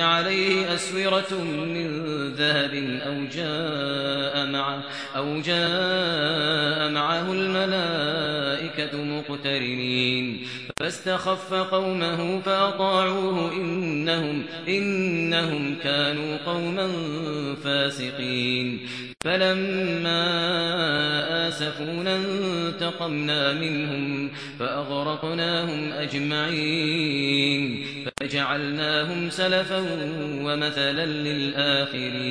عليه أسورة من ذهب أو جاء معه, أو جاء معه الملائكة مقترنين. فاستخف قومه فأطاعوه إنهم, إنهم كانوا قوما فاسقين. فلما آسفونا انتقمنا منهم فأغرقناهم أجمعين. فجعلناهم سلفا ومثلا للآخرين.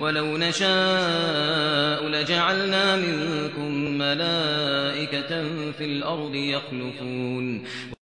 ولو نشاء لجعلنا منكم ملائكة في الأرض يخلفون.